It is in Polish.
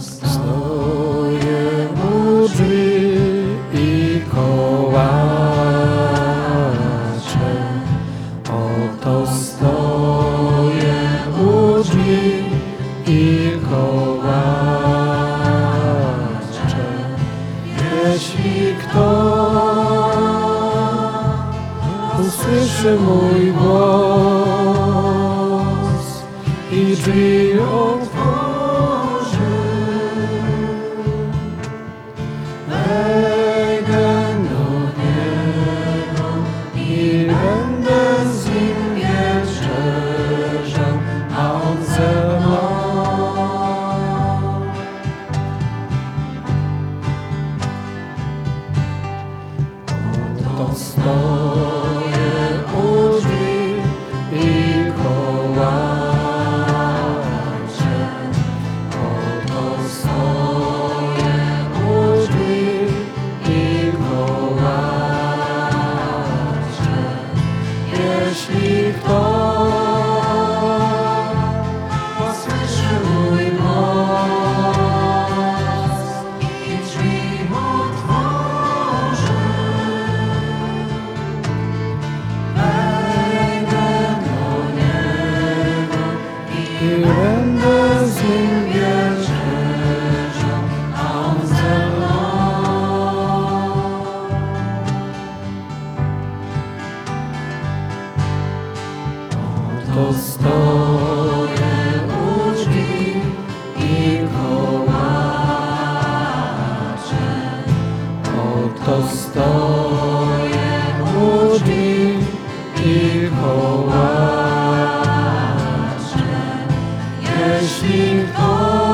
Stoję u drzwi i kołaczę. Oto stoję u drzwi i kołaczę. Jeśli kto usłyszy mój głos i drzwi otworzy, stoję u drzwi i kołaczę. U i. Jeśli kto Oto stoję u drzwi i kołaczę. Oto stoję u drzwi i kołaczę. Jeśli kto